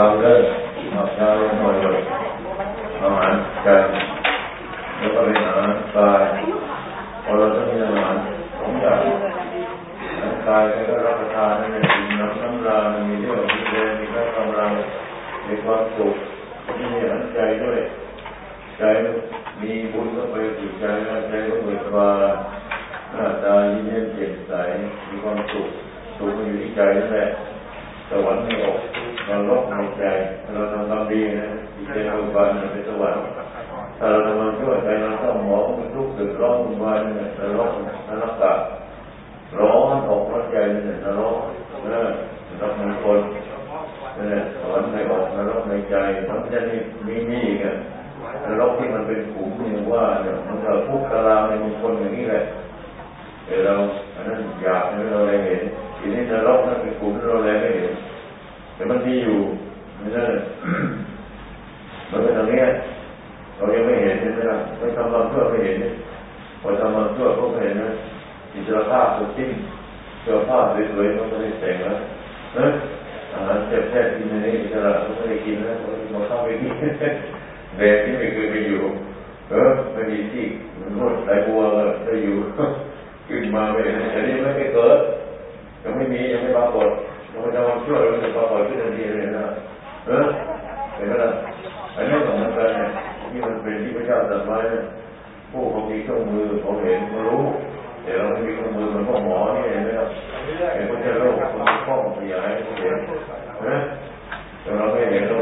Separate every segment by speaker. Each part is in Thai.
Speaker 1: ฟังเลิกเอาเช้าหน่อยอาหารใจแล้วก็เป็นอาหารกายพอเราต้องมีอาหารสองอย่างอาหารกายก็รับประทานนั่นเองน้ำน้ำรามีเรื่องมีแรงมีกำลังมีความสุขมีอาหารใจด้วย ใจมีบุญก็ไปสู่ใจใจก็เบิกบานหน้าตายิ้มแย้มแจ่มใสมีความสุขสุขมันอยู่ที่ใจนั่นแหละสวรรค์ไม่ออกนรกในใจเราทำความดีนะจิตใจเบิกบานเป็นสวรรค์ถ้าเราทำความชั่วใจเราต้องหมองมันทุกข์เดือดร้อนวุ่นวายนั่นแหละนรกนรกกะร้อนอกร้อนใจนั่นแหละนรกนะนรกมงคลนั่นแหละสวรรค์ไม่ออกนรก ในจเพราะฉะมีมีอีกอะนรกที่มันเป็นขุมเนี่ยว่าเนี่ยมันก็ทุกข์ตาในมงคลอย่างนี้แหละแต่เราอันนั้นอยากให้เราได้เห็นทีนี้นรกนั่นเป็นขุมเราเลยไม่เห็นแต่มันมีอยู่ไม่ใช่มันเป็นตรงนี้เรายังไม่เห็นใช่ไหมล่ะไม่ทำความชั่วไม่เห็นพอทำความชั่วก็ไม่เห็นนะอิสระภาพสุดทิ้งเสื้อผ้าสวยๆก็ไม่ได้แต่งแล้วนะ อาหารแซ่บๆกินในนี้อิสระก็ไม่ได้กินนะมาเข้าไปกินแบบที่ไม่เคยไปอยู่เออไม่มีที่มันนวดสายบัวได้อยู่ขึ้นมาไม่เห็นแต่นี่ไม่ได้เกิดยังไม่มียังไม่ปรากฏเราจะมาช่วยเราจะปรากฏขึ้นทันทีเลยนะเออเห็นไหมล่ะอันนี้ของมันเป็นที่มันเป็นที่พระเจ้าตรัสไว้ผู้เขามีเครื่องมือเขาเห็นเขารู้ แต่เราไม่มีเครื่องมือมันก็หมอนี่เห็นไหมครับเห็นพระเจ้าโลกคนข้องขยายเขาเห็นนะแต่เราไม่เห็นเรา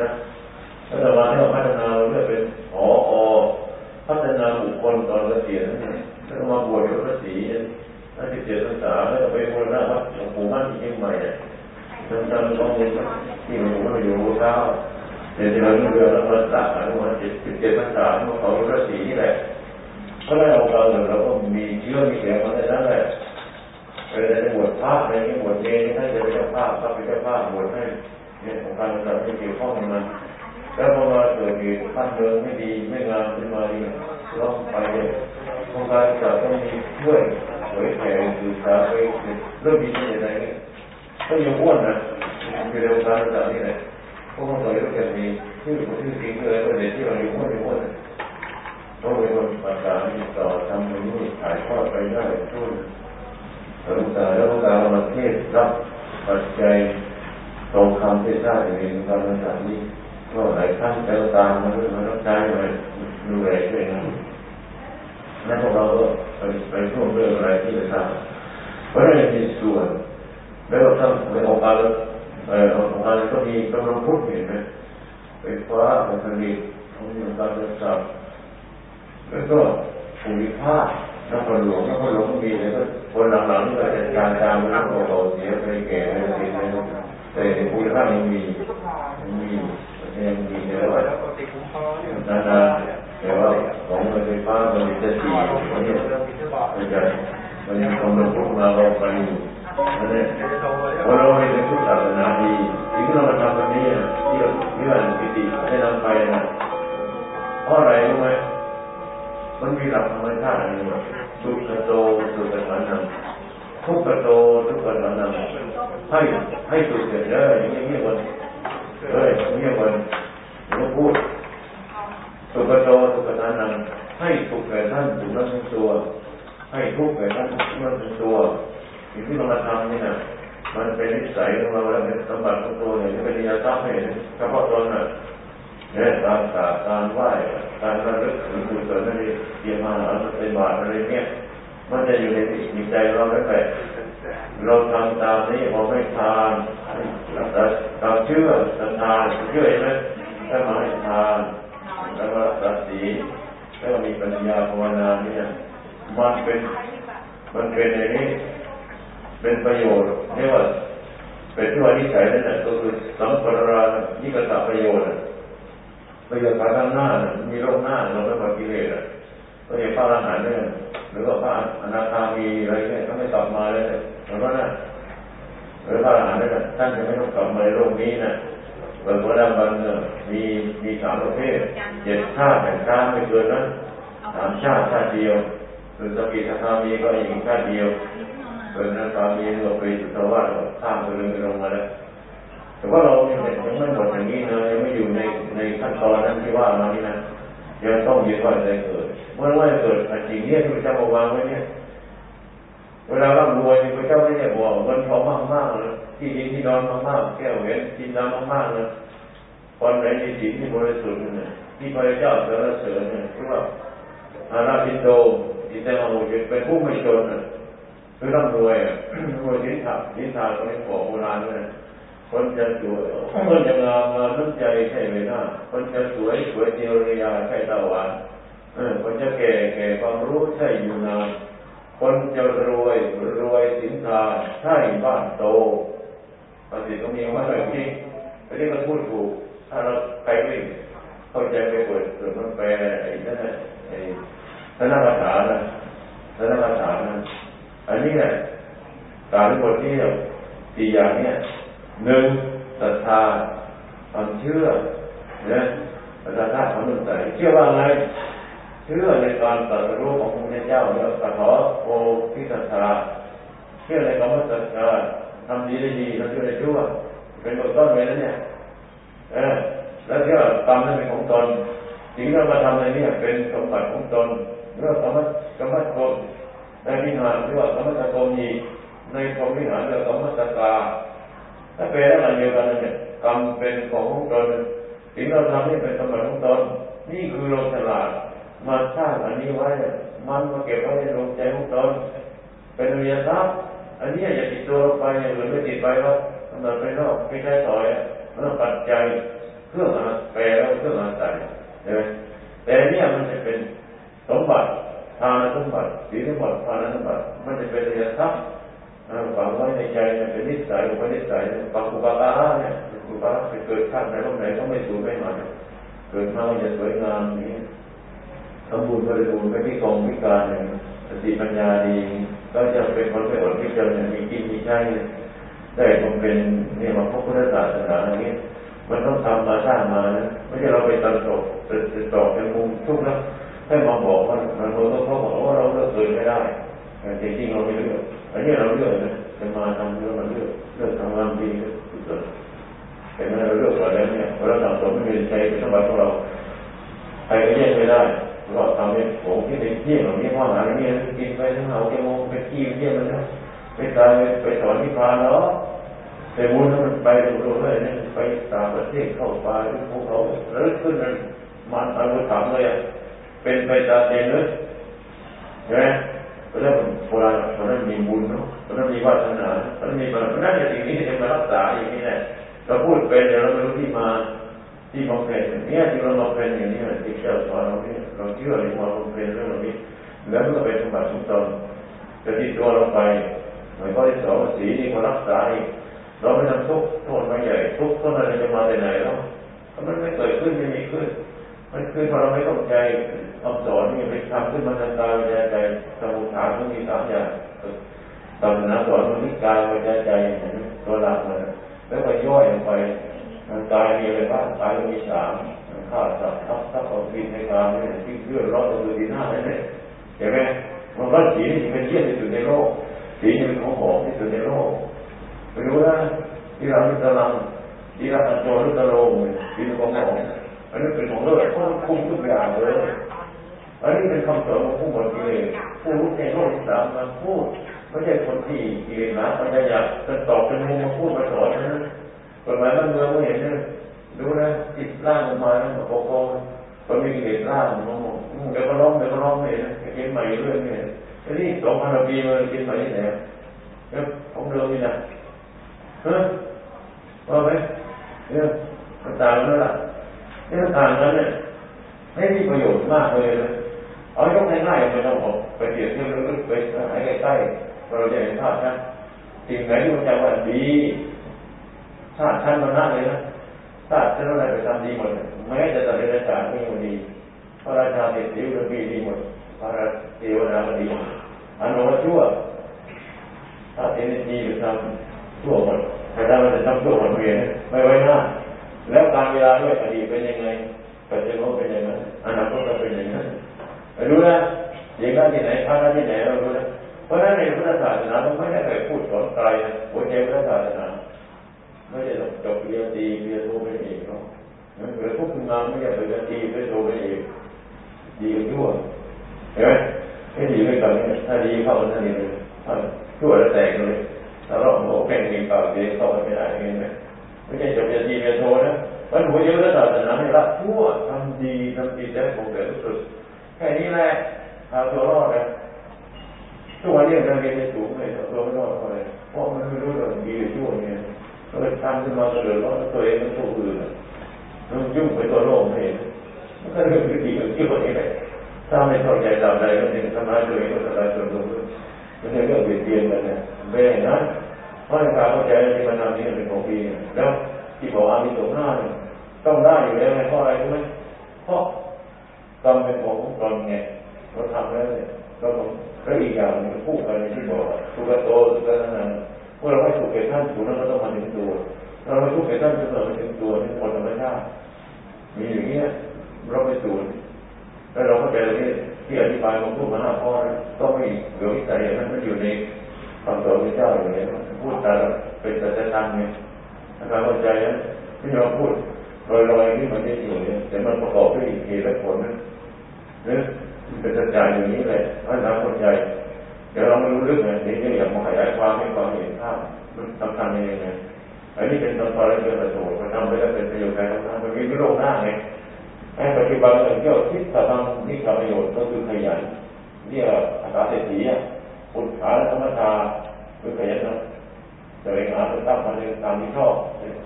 Speaker 1: นบ่อนี้นะแล้วแต่วันที่เราพัฒนาเรื่อเป็นหออพัฒนาบุคคลตอนเกษียณแล้วมาบวชพระศรีนั่นสิบเจ็ดพรรษาแล้วไปบูรณะวัดหลวงปู่มั่นที่เชียงใหม่เนี่ยจำจำต้องมีที่หลวงปู่มั่นอยู่เท้าเดี๋ยวเราเรื่อแล้วมาตักอนุวันเจ็ด การกษัตริย์ที่เกี่ยวข้องกับมันแล้วพอมาเกิดเหตุบ้านเมืองไม่ดีไม่งามขึ้นมาดีร้องไปองค์การกษัตริย์ต้องมีช่วยเผยแผ่สื่อสารไปเริ่มมีที่ไหนเนี่ยก็ยังอ้วนนะอยู่ในองการกษัตริย์นี่แหละพวกเขาต่อยก็จะมีชื่อชื่อจริงเลยก็เลยที่เราอยู่อ้วนอยู่อ้วนต้องเป็นคนประกาศติดต่อทำในนี้ถ่ายทอดไปได้ช่วยหลวงตาแล้วหลวงตามาเทศรับปัจจัย ตรงคำที่ได้ในการภาษานี้ก็หลายท่านแล้วตามมาด้วยมาต้องใจมาดูแลช่วยนะนั่นพวกเราก็ไปไปร่วมเรื่องอะไรที่จะทำเพราะนั้นมีส่วนแล้วเราทำในองค์การเอ่อองค์การก็มีกำลังพุทธเห็นไหมไฟฟ้าไฟผลิตขององค์การกษัตริย์แล้วก็ภูมิภาคนครหลวงนครหลวงก็มีแล้วก็คนหลังๆนี่ก็จัดการตามมันก็เบาเสียไปแก่ไปเสียไป แต่ภูมิภาคยังมียังมียังมีแต่ว่านานาแต่ว่าของไฟฟ้ามันจะสี่มันเนี่ยมันจะมันยังกำลังพุทธมาเราไปอันั่นแหละพอเราไม่ได้พุทธศาสนาดีสิ่งที่เรามาทำวันนี้ที่เราที่ว่าปิติได้นำไปนะเพราะอะไรรู้ไหมมันมีหลักธรรมชาติอันนี้สุขโตสุขสันนังทุกขโตทุกขสันนังให้ ให้สุขเกิดเลยอย่างนี้วันเลยอย่างนี้วันหลวงพูดสุขโตสุขสันนังให้สุขแก่ท่านสุขนั้นทั้งตัว ให้ทุกข์แก่ท่านทุกนั้นทั้งตัวสิ่งที่เรามาทำนี่นะมันเป็นนิสัยของเราแล้วเป็นสมบัติของตัวเนี่ยเป็นนิยามให้เฉพาะตนน่ะเนี่ยการกาบการไหว้การระลึกถึงบุญเกิดนั่นเองเยี่ยมมาหาใส่บาตรอะไรเนี่ยมันจะอยู่ในจิตใจเราแล้วแต่ เราทำตามนี้พอไม่ทานเราเชื่อศรัทธาเชื่อไหมถ้ามาให้ทานแล้วก็รักษาศีแล้วมีปัญญาภาวนาเนี่ยมันเป็นมันเป็นในนี้ เป็นประโยชน์เรียกว่าเป็นที่ว่านิสัยนั่นแหละก็คือสัมปรานิกตประโยชน์ประโยชน์ภายข้างหน้า มีโลกหน้าเราไม่มากิเลสอะ ก็อย่างพระอรหันต์เนี่ยหรือว่าพระอนาคามีอะไรเนี่ยเขาไม่กลับมาเลยเหมือนว่านะหรือพระอรหันต์เนี่ยท่านจะไม่ต้องกลับมาในโลกนี้นะเปิดวัดบันเนี่ยมีมีสามประเภทเจ็ดชาติแต่ชาติไม่เกินนั้นสามชาติชาติเดียวหรือสกิทามีก็อีกชาติเดียวเป็นนักคามีเราไปสุทวารข้ามไปเลยลงมาแล้วแต่ว่าเรายังไม่หมดอย่างนี้นะยังไม่อยู่ในในขั้นตอนนั้นที่ว่ามานี่นะ ยังต้องยึดว่าจะเกิด เมื่อว่าเกิดสิ่งนี้ที่พระเจ้ามาวางไว้เนี่ย เวลาร่ำรวยพระเจ้าไม่ได้บอกเงินทองมากมากเลยที่ดินที่นอนมากมากแก้วเห็นกินน้ำมากๆเลยคนไหนมีศีลที่บริสุทธิ์เนี่ยที่พระเจ้าสรเสริญเนี่ยคือว่าอาราบินโดอินเตอร์มาโมจิเป็นผู้ไม่จนน่ะคือร่ำรวยอะรวยสินทาสินทาก็ไม่บอกโบราณเลย คนจะสวยคนจะงามงามน้ำใจใช่ไหมน้าคนจะสวยสวยเจียวริยาใช่ตาหวานคนจะแก่แก่ความรู้ใช่อยู่นานคนจะรวยรวยสินทาใช่บ้านโตภาษีก็มีว่าแบบนี้อันนี้มันพูดถูก ถ้าเราใครไม่เข้าใจไปเปิดเปิดมันแปลไอ้นั่นนะไอ้ธนภาษานะธนภาษานะอันนี้แหละการบทที่สี่อย่างเนี้ย หนึ่งศรัทธาความเชื่อเนี่ยศรัทธาความมุ่งใจเชื่อว่าไงเชื่อในการตรัสรู้ของพระพุทธเจ้าเนี่ยปะทอโอพิศรัทธาเชื่อในคำว่าศรัทธาทำดีได้ดีทำชั่วได้ชั่วเป็นบทต้นเลยนะเนี่ยเออแล้วเชื่อกรรมนั้นเป็นของตนสิ่งที่เรามาทำในนี้เป็นสมบัติของตนเรื่องกรรมกรรมตนในวิหารเรียกว่ากรรมตะโกมีในพรหมวิหารเรียกกรรมตะกา ถ้าเป็นอะไรเดียวกันเนี่ยกรรมเป็นของของตนสิ่งเราทำนี่เป็นสมบัติของตนนี่คือเราฉลาดมาสร้างอันนี้ไว้ มันมาเก็บไว้ในดวงใจของตนเป็นวิญญาณอันนี้อย่าติดตัวไปอย่างอื่นไม่ติดไปหรอกมันเป็นอกไม่ใช่ต่อยมันปัจจัยเครื่องแปลแล้วเครื่องอาศัยใช่ไหมแต่เนี่ยมันจะเป็นสมบัติทานสมบัติศีลสมบัติทานสมบัติ มันจะเป็นระยะทัพ ฝังไว้ในใจเนี่ยเป็นนิสัยอุปนิสัยปักอุปกาเนี่ยอุปกาจะเกิดขั้นไหนตรงไหนก็ไม่สูญไม่หมดเกิดมาจะสวยงามนี้สมบูรณ์บริบูรณ์ไม่พิกรพิการเนี่ยสติปัญญาดี ก็จะเป็นคนไปอดพิจารณามีกินมีใช้ได้ผมเป็นเนี่ยมาพบพุทธศาสนาอย่างนี้ มันต้องทำมาสร้างมานะไม่ใช่เราไปตัดตกตัดตกเป็นมุมทุกข์แล้วให้มาบอกว่ามันเมื่อเขาบอกว่าเราเลิกเคยไม่ได้ จริงๆเราไม่เลือกอันนี้เราเลือกนะจะมาทำเรื่องมันเลือกเลือกทำงานดีที่สุดแต่เมื่อเราเลือกก่อนแล้วเนี่ยเราทำตัวไม่มีใจเป็นสมบัติของเราใครก็แยกไม่ได้เราทำเนี่ยโอ้ที่เป็นเที่ยงเราเนี่ยพ่อหาเนี่ยกินไปทั้งเอาแกมองไปขี้เที่ยงมันนะไปตายไปสอนนิพพานเนาะแต่บุญมันไปดูๆเลยเนี่ยไปต่างประเทศเข้าไป่าภูเขาแล้วขึ้นนั้นมันอนุถามเลยอะเป็นไปตามเดนเลยใช่ไหม เพราะนั้นโบราณเพราะนั้นมีบุญเนาะเพราะนั้นมีวาสนาเพราะนั้นมีบารมีนั่นสิ่างนี้จะมารักษาอย่างนี้แหละเราพูดเป็นแต่เราไม่รู้ที่มาที่บำเพ็ญเนี่ยที่เราบำเพ็ญอย่างนี้ที่เจ้าสอนเราเนี่ยเราเชื่อในความบำเพ็ญเรื่องเหล่านี้แล้วก็เป็นสมบัติของตนจะติดตัวเราไปเหมือนข้อที่สองสีนี่มารักษาเราไม่ทำทุกโทษมาใหญ่ทุกข์ก็มันจะมาแต่ไหนแล้วมันไม่เกิดขึ้นไม่มีขึ้น มันคือพอเราไม่ต้องใจ คำสอนนี่ไปทำขึ้นมาทางกายวิญญาใจสมุทฐานมันมีสามอย่างศาสนาสอนมันมีกายวิญญาใจตัวหลักเลยแล้วก็ย่อยลงไปทางกายมีอะไรบ้างกายมีสามข้าสัตว์ทับทับเอาผิดในกายนี่ที่เลือดร้อนตัวดีหน้าเนั่นเองเห็นไหมมันก็สีนี่เป็นเยี่ยมที่สุดในโลกสีนี่เป็นของหอมที่สุดในโลกไปดูนะที่เราเป็นตะลังที่เราอันโจรตะโลงที่เป็นของหอมอันนี้เป็นของเลิศเขาคุมทุกอย่างเลย อันนี้เป็นคำสอนของผู้หมดกิเลสผู้รู้ในโลกสามมาพูด ไม่ใช่คนที่กิเลสหนาปัญญาจะตอบเป็นมุมมาพูดมาสอนนะกฎหมายบ้านเมืองไม่เห็นนะดูนะติดร่างออกมาแล้วมาโกโก้คนมีกิเลสร่างมันเดี๋ยวก็ร้องเดี๋ยวก็ร้องไม่เห็นเขียนใหม่เรื่อยไม่เห็นอันนี้สองพันปีมาเขียนใหม่ที่ไหนเนี่ยของเดิมนี่นะเฮ้ยว่าไหมเนี่ยมันต่างกันแล้วล่ะนี่ต่างกันเนี่ยให้มีประโยชน์มากเลยนะ เอายกง่ายๆไม่ต้องบอกไปเปรียบเทียบลึกๆไปให้ใกล้ๆเราจะเห็นภาพนะสิ่งไหนที่มันจะว่าดีชาติชั้นมันน่าเลยนะชาติชั้นอะไรไปทำดีหมดแม้จะตัดเรื่องการนี่มันดีพระราชาเศรษฐีก็ดีดีหมดพระราเทวดาก็ดีอันโน้ชั่วถ้าเป็นดีไปทำชั่วหมดแต่ถ้ามันจะทำชั่วหมดเวียนไม่ไว้หน้าแล้วการเวลาด้วยอดีตเป็นยังไงปัจจุบันเป็นยังไงอนาคตก็เป็นยังไง รู้นะเด็กที่ไหนพระที่ไหนเรารู้นะเพราะฉะนั้นในพุทธศาสนาเราไม่ได้ไปพูดสอนไกลนะหัวใจพุทธศาสนาไม่ได้จบเรียนดีเรียนโทเป็นเอกเนาะหรือทุกงานไม่ได้เรียนดีไปโทเป็นเอกดีกับชั่วเห็นไหมไม่ดีไม่กันเนี่ยถ้าดีเข้าทันทีเลยถ้าชั่วแล้วแตกเลยถ้าเราโง่แข่งมีปากเดียวเข้าไม่ได้เห็นไหมไม่ใช่จบเรียนดีเรียนโทนะมันหัวใจพุทธศาสนาให้ละชั่วทำดีทำดีได้ผลเกิดสุด แค่นี้แหละเอาตัวรอดนะทุกวันนี้เราเรียนในสูงเลยตัวไม่รอดเลยเพราะมันไม่รู้เรื่องดีหรือชั่วเนี่ยเราทำขึ้นมาเดือดร้อนตัวเองมันตัวอื่นมันยุ่งไปตัวโลกเองมันก็เรื่องดีกับชั่วนี่แหละถ้าไม่เข้าใจตามใดก็เป็นทำร้ายตัวเองก็ทำร้ายตัวอื่นมันเป็นเรื่องเบียดเบียนกันนะเบ้นะเพราะในการเข้าใจที่มันทำนี่เป็นของดีแล้วที่บอกอามีสงหน้าต้องได้อยู่แล้วไงเพราะอะไรรู้ไหมเพราะ กรรมเป็นของตนไงเราทำแล้วเนี่ยเราต้องแล้วอีกอย่างนึงพูดกันที่บอกสุกโตสุกนันเมื่อเราไม่ถูกเกท่านถูกนั้นก็ต้องมาถึงตัวเราไม่ถูกเกท่านจนเราไม่ถึงตัวนี่คนธรรมชาติมีอย่างนี้เราไปสูญแล้วเราก็เจอที่ที่อธิบายของพูดมาห้าข้อก็ไม่เหลือวิสัยอย่างนั้นมันอยู่ในคำสอนพระเจ้าอย่างนี้พูดแต่เป็นแต่จะทำเนี่ยนะครับเข้าใจนะไม่ยอมพูดลอยๆที่มันไม่อยู่เนี่ยแต่มันประกอบด้วยเหตุและผลนะ เนี่ยเป็นสัจจะอย่างนี้เลยเพราะน้ำคนใจเดี๋ยวเราไม่รู้เรื่องไงนี่ยังอยากมาขยายความให้ความเห็นภาพมันสำคัญยังไงอันนี้เป็นตอนตอนแรกเกิดประโยชน์มันทำไปแล้วเป็นประโยชน์ใครทำมันมีวิโรจน์หน้าไงไอ้ปัจจุบันเรื่องเกี่ยวคิดจะทำนี่ทำประโยชน์ก็คือขยันเนี่ยอากาเศรษฐีอะปุถาธรรมชาคือขยันนะจะไปหาไปตั้งมาในตามที่ชอบ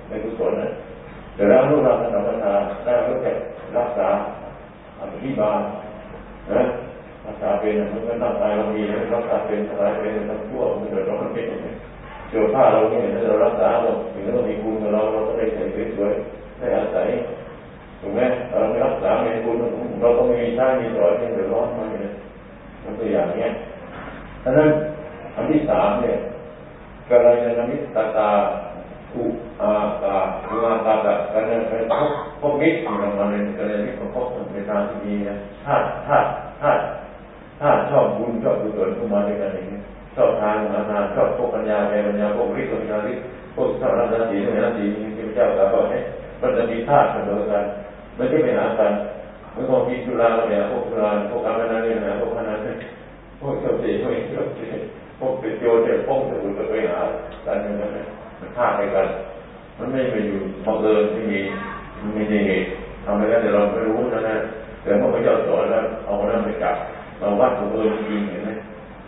Speaker 1: ในกุศลนะเดี๋ยวแล้วรู้รักธรรมชาได้รู้จักรักษาอภิบาล รักษาเป็นมันก็ตั้งใจเรามีรักษาเป็นสลายเป็นทั้งชั่วมันเกิดเราเป็นเกี่ยวผ้าเราเนี่ยถ้าเรารักษาเราถึงเรามีคุณกับเราเราก็ได้ใส่สวยๆได้อาศัยถูกไหมเราไม่รักษาไม่คุณเราก็ไม่มีท่ามีสอยที่เดือดร้อนมาเนี่ยมันตัวอย่างเนี้ยดังนั้นอันที่สามเนี่ยกรณีนมิตตาอุอาตาอุอาตาตะกันเนี่ยเป็นพวกพวกมิตรมันมาในกรณีของพวกในทางที่ดีนะถ้าถ้าถ้าถ้ ญญาแก่ปัญญาพวกฤทธิ์ปัญญาฤทธิ์พวกชอบรัตนสีรัตนสีมีพระเจ้ากล่าวว่าเนี่ยมันจะมีธาตุเสมอกันไม่ใช่ไปหากันเมื่อพอมีจุฬาเนี่ยพวกจุฬาพวกการพนันเนี่ยนะพวกพนันเนี่ยพวกเจ้าสีพวกเจ้าสีพวกเป็นโจรเนี่ยพวกสมุนก็ไปหากันอย่างนั้นมันธาตุไปกัน มันไม่ไปอยู่บังเอิญที่มีมันมีเหตุทำไปแล้วแต่เราไม่รู้นะนะแต่เมื่อพระเจ้าสอนแล้วเอาคนนั้นไปจับเราวัดบังเอิญจริงเห็นไหม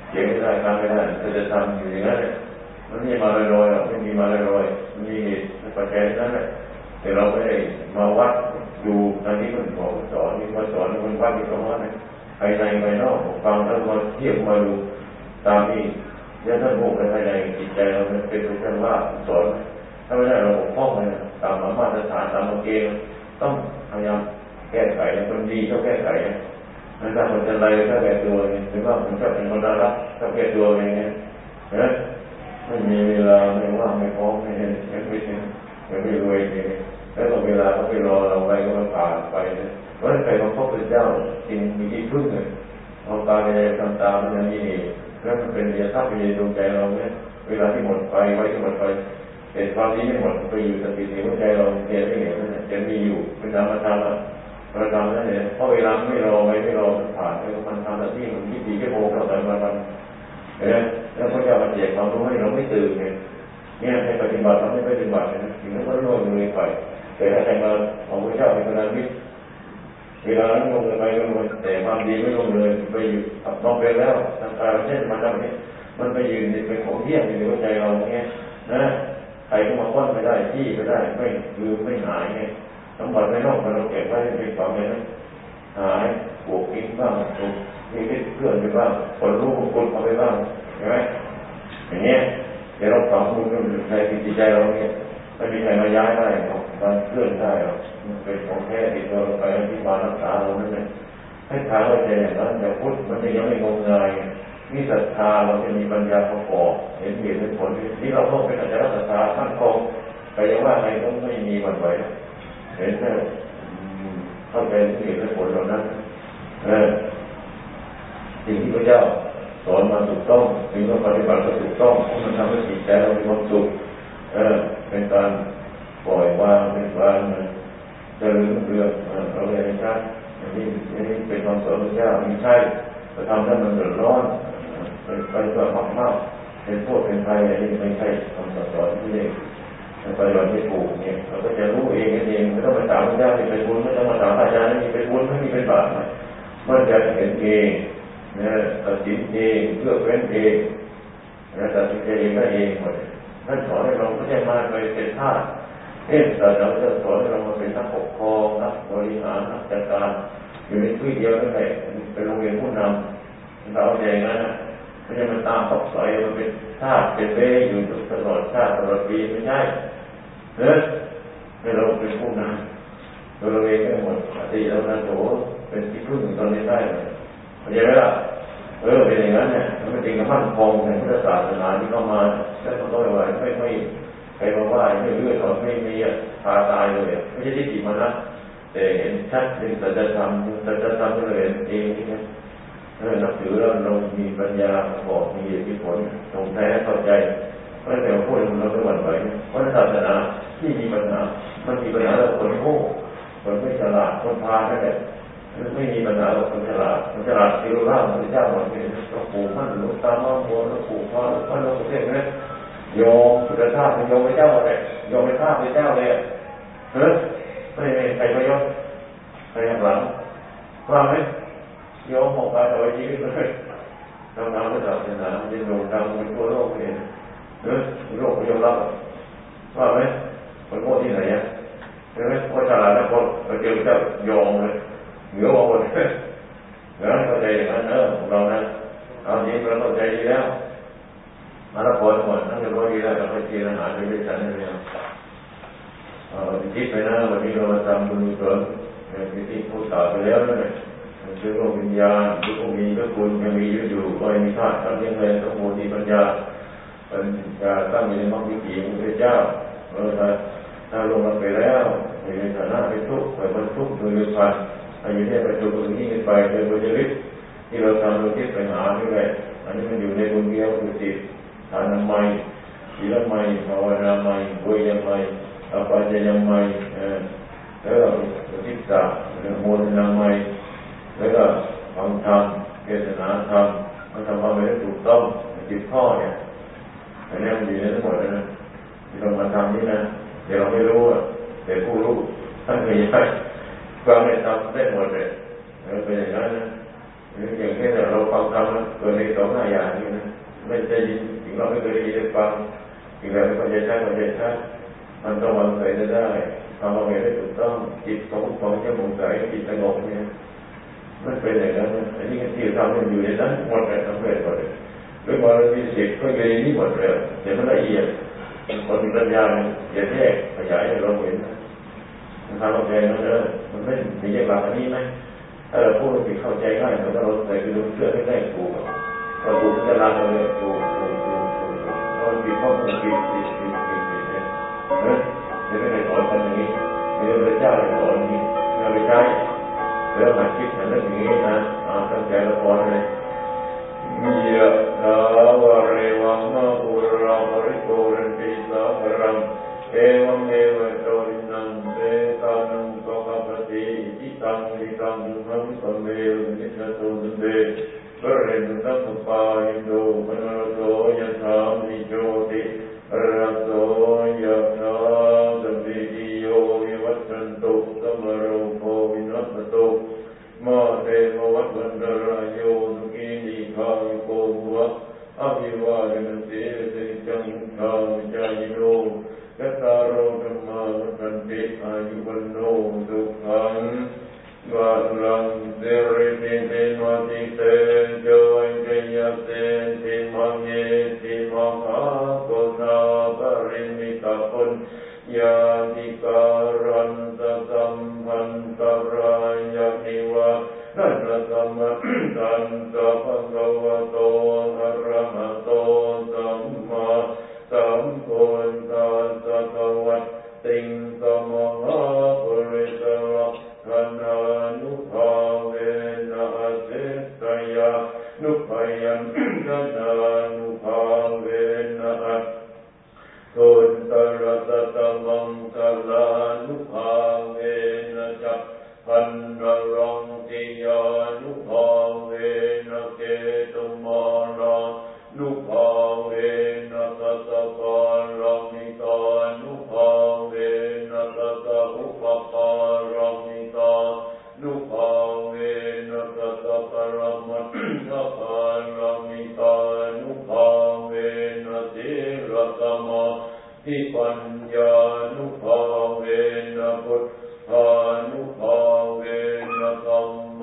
Speaker 1: เขียไม่ได้ทำไม่ได้แต่จะทำอยู่อย่างนั้นเนี่ย มันไม่มาลอยๆไม่มีมาลอยๆมันมีเหตุปัจจัยนั้นแหละแต่เราไม่ได้มาวัดดูอันนี้มันบอกสอนนี่มาสอนมันวัดที่ตรงนั้นภายในภายนอกฟังแล้วมาเทียบมาดูตามที่ยท่านบอกในภายในจิตใจเราเป็นเป็นว่าสอนถ้าไม่ได้เราบกพร่องเลยตามมาตรฐานตามเกณฑ์ต้องพยายามแก้ไขคนดีต้องแก้ไขมันถ้าคนจะไรถ้าแก้ตัวเนี่ยหรือว่าผมชอบเป็นคนรักถ้าแก้ตัวเองเนี่ยนะ ไม่มีเวลาไม่ว่างไม่พร้อมไม่เห็นไม่ไม่ถึงไม่ไม่รวยเนี่ยแล้วก็เวลาเขาไปรอเราไปก็มาผ่านไปเนี่ยเพราะฉะนั้นใครมาพบพระเจ้าจริงมีที่พึ่งเลยเอาตาไปทำตามมันมีเหตุแล้วมันเป็นเรียทรัพย์เป็นดวงใจเราเนี่ยเวลาที่หมดไปไว้ที่หมดไปแต่ความนี้ไม่หมดไปอยู่สติในหัวใจเราเรียนไม่เห็นนั่นจะมีอยู่เป็นธรรมชาติเราทำนั่นเองเพราะเวลาไม่รอไว้ไม่รอมันผ่านไปมันทำหน้าที่มันยี่สิบชั่โมงเท่าไหร่มาทำเห็นไหม แล้วพระเจ้ามาแจกความรู้ให้เราไม่ตื่นเนี่ยเนี่ยให้ปฏิบัติเราไม่ปฏิบัตินะถึงนั้นก็ล่วงเลยไปแต่ถ้าใครมาของพระเจ้าเป็นพลังวิเวลาลงไปลงไปแต่ความดีไม่ลงเลยไปอยู่ต้องเป็นแล้วทางกายเช่นมาทำนี้มันไปยืนเป็นของเที่ยงอยู่ในหัวใจเราเนี่ยนะใครก็มาค้นไม่ได้ที่ไม่ได้ไม่ลืมไม่หายไงสมบัติไม่นอกมันเราเก็บไว้เป็นความเลยนะหายปวกกินบ้างถูกมีเพื่อนไปบ้างคนรู้คนเอาไปบ้าง ใช่ไหมอย่างเงี้ยเดี๋ยวเราฝังบุญในจิตใจเราเนี่ยไม่มีใครมาย้ายได้หรอกมันเคลื่อนได้หรอกมันเป็นของแท้ติดตัวเราไปที่มารักษาเรานั่นเองให้ทางเราใจอย่างนั้นแต่พุทธมันจะยังไม่งมงายมีศรัทธาเราจะมีปัญญาประกอบเห็นเหตุเห็นผลที่เราต้องเป็นอาจารย์ศรัทธาท่านคงแต่ยังว่าไงก็ไม่มีวันไหวเห็นแค่เข้าใจเหตุและผลเหล่านั้นเออสิ่งที่พระเจ้า สอนมาถูกต้องสิ่งที่ปฏิบัติก็ถูกต้องมันทำให้จิตใจเรามีความสุขเออเป็นการปล่อยวางเป็นการเจริญเรื่องเราเรียนชัดอันนี้อันนี้เป็นคำสอนพระเจ้าไม่ใช่จะทำให้มันเดือดร้อนเป็นไปเพื่อมากมากเป็นโทษเป็นภัยอันนี้ไม่ใช่คำสอนที่เองปฏิบัติไม่ถูกเนี่ยเราก็จะรู้เองเองไม่ต้องมาถามพระเจ้าเป็นบุญไม่ต้องมาถามอาจารย์นี่เป็นบุญไม่มีเป็นบาปมันจะเห็นเอง ตัดสินเองเพื่อเว้นเองนะตัดสินเองได้เองหมดท่านสอนให้เราไม่ใช่มาไปเป็นทาสเอ๊ะแต่เราจะสอนให้เรามาเป็นนักปกครองนักบริหารนักจัดการอยู่ในที่เดียวนั่นแหละเป็นโรงเรียนผู้นำเราเองนะไม่ใช่มันตามปักสอยมันเป็นชาติเป็นเบ้อยู่ตลอดชาติตลอดปีไม่ใช่เนอะให้เราเป็นผู้นำเราเองก็หมดปฏิเรานะโถเป็นที่พึ่งตอนนี้ได้เลย เข้าใจไหมล่ะเออเป็นอย่างนั้นเนี่ยมันเป็นสิ่งมั่นคงในพุทธศาสนาที่เข้ามาแล้วมันก็ไม่ไหวไม่ไม่ใครมาว่าไม่เลือดเขาไม่มีพาตายเลยไม่ใช่ที่จิตมันนะแต่เห็นชัดเป็นสัจธรรมสัจธรรมก็เลยเองที่นี่เออนับถือแล้วเรามีปัญญาบอกมีเหตุผลตรงแท้เข้าใจไม่แต่พูดเราไม่หวั่นไหวเพราะศาสนาที่มีปัญหา มันมีปัญหาเราคนโง่คนไม่ฉลาดคนพานั่นแหละ ไม่มีปัญหาเราคนฉลาดคนฉลาดที่รู้ร่างพระเจ้าบอกเนี่ยหลวงปู่มั่นหลวงตามาบัวหลวงปู่พ่อหลวงพ่อหลวงปู่เทพเนี่ยโยมพุทธทาสโยมพระเจ้าอะไรโยมพระทาสพระเจ้าเลยเฮ้ยไม่ไม่ใครประโยชน์ใครหลังว่าไหมโยมหกการเอาชีวิตเลยทำงานพระศาสนาจะโด่งดังไปทั่วโลกเลยเออโลกไม่ยอมรับว่าไหมคนโง่ที่ไหนอะใช่ไหมคนฉลาดนะคนไปเจอเจ้ายอมเลย เหนือว่าหมดเนือเข้าใจอย่างนั้นเนออเรานะเอานี้เราเข้าใจดีแล้วมาละพอหมดนั่นจะรู้ดีแล้วเราไปกินอาหารไปด้วยกันนี่แล้วเออคิดไปนะวันนี้เรามาทำบุญกุศลที่ที่พูดต่อไปแล้วนั่นแหละคือโลกวิญญาณทุกมีทุกคุณยังมีอยู่อยู่ก็มีธาตุทำยังไงต้องโมดีปัญญาปัญญาตั้งอยู่ในมรรควิถีของพระเจ้าเออถ้าลงมาไปแล้วในฐานะเป็นทุกข์ไปบรรทุกข์โดยพัน อยุเนี่ยไปดูตรงนี้ไปโดยบุญฤทธิ์ที่เราทำเราคิดไปหานี่แหละอันนี้มันอยู่ในบุญเดียวคือจิตทานามัยศีลไมยภาวนาไมยเวยไมยอปัญญาไมยแล้วก็ทิฏฐะโมทนาไมยแล้วก็ฟังธรรมเทศนาธรรมมันทำมาไม่ได้ถูกต้องจิตข้อเนี่ยอันนี้มันอยู่ในทั้งหมดเลยนะที่เรามาทำนี่นะเดี๋ยวเราไม่รู้อะแต่ผู้รู้ท่านเคยใช้ ความได้ทำได้หมดเลยเป็นอย่างนั้นนะอย่างเช่นเราฟังธรรมเกิดในสองหน้าอย่างนี้นะไม่ได้ยินถึงเราไม่เคยได้ยินได้ฟังถึงเราไม่เข้าใจใช้เข้าใจใช้มันต้องวางใจได้ทำมาไม่ถูกต้องจิตของของจะมุ่งใส่จิตสงบเนี่ยมันเป็นอย่างนั้นอันนี้ที่ทำมันอยู่ในนั้นหมดเลยทั้งหมดหมดเลยหรือบารมีสิบก็อยู่ในนี้หมดเลยแต่มันละเอียดคนมีปัญญาอย่าแยกขยายให้เราเห็นนะ มันทำเข้าใจนั่นเออมันไม่มีอย่างหลักอันนี้ไหมถ้าเราพูดผิดเข้าใจง่ายเหมือนเราใส่ไปดูเชื่อไม่ได้ถูกเราถูกจะลาเราเลยถูกถูกถูกถูกเราผิดข้อมูลผิดผิดผิดผิดผิดเนี่ยเออจะไม่ได้สอนคนอย่างนี้ไม่ได้พระเจ้าเลยสอนอย่างนี้เราไปใช้เรื่องมาคิดเรื่องนี้นะตั้งใจละครเลยยะถาวะเรวัมะปุราภริโกรันติสารังเอวังเอวะ ปะเรนตังปายิโนมโน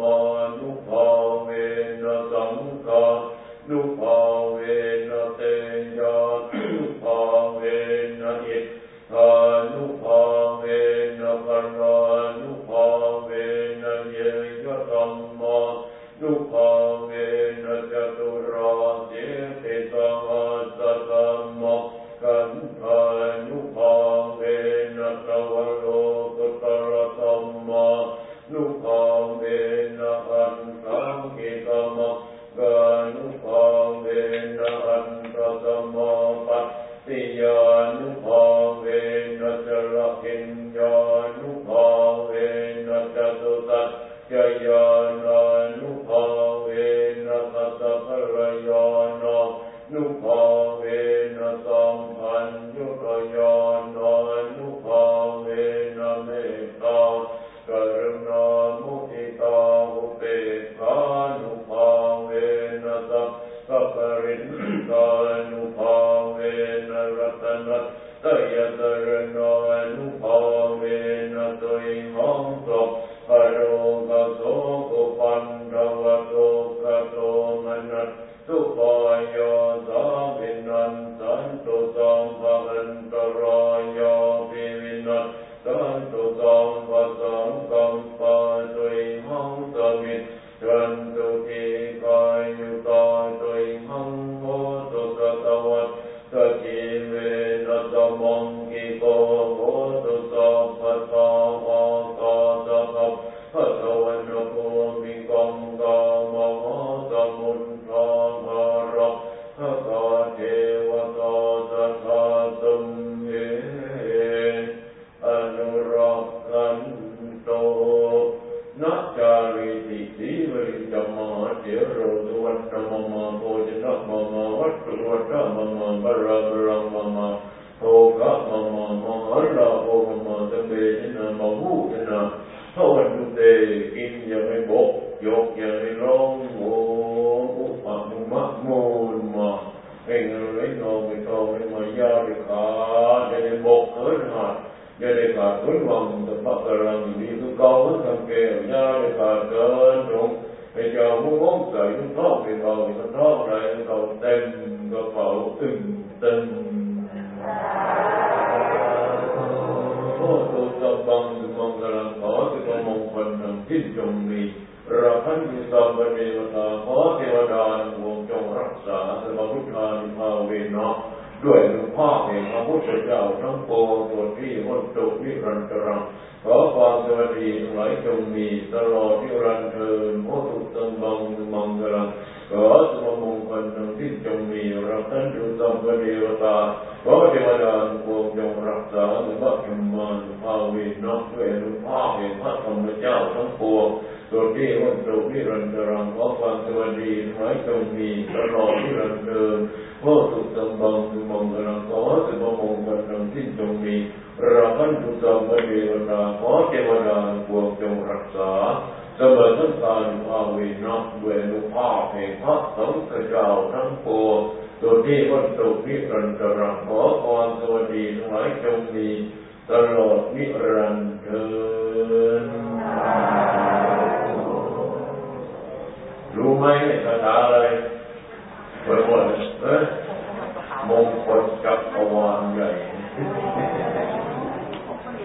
Speaker 1: มานุภาเวนะสังฆานุภา องไม่มายาดิขาจะได้บกเกินหา giờ đây cả tuấn vòng từ bắc cờ răng đi cứ cao vẫn thầm kề ở nhà để cả cơn trống bây giờ muốn bóng dậy nó thóc thì cầu thì nó thóc này nó cầu tem có phẩu từng từng ô tô tập bằng từ mong cờ răng có từ có mong phần thầm chín trùng đi ra khăn thì tâm vấn đề mà ta có thì mà đàn buồn trong rắc xả từ mà bút thà thì phao về nó ด้วยหลวงพ่อเอง พุทธเจ้าทั้งปวงตัวที่วัตถุนิรันตรังขอความสวัสดีทั้งหลายจงมีตลอดที่รันเทินโอตุตังบังมังกลังขอสมมงคลทั้งที่จงมีรักท่านดุสัมปเดวตาขอเทวดาปวงจงรักษาหรือว่าธรรมานภาเวนักด้วยหลวงพ่อเองพระธรรมเจ้าทั้งปวงตัวที่วัตถุนิรันตรังขอความสวัสดีทั้งหลายจงมีตลอดที่รันเทิน โอตุตังบังมังกลังขอสมมงคลทั้งที่จงมีรักท่านดุสัมปเดวตาขอเทวดาปวงจงรักษาสมบัติทั้งกายภาเวนักเวนุภาพแห่งพระสังฆเจ้าทั้งปวงตัวที่วัตถุนิรันตรังขอความสวัสดีทั้งหลายจงมีตลอดนิรันดร์เทินรู้ไหมคาถาอะไร Where was it? More points got for one guy.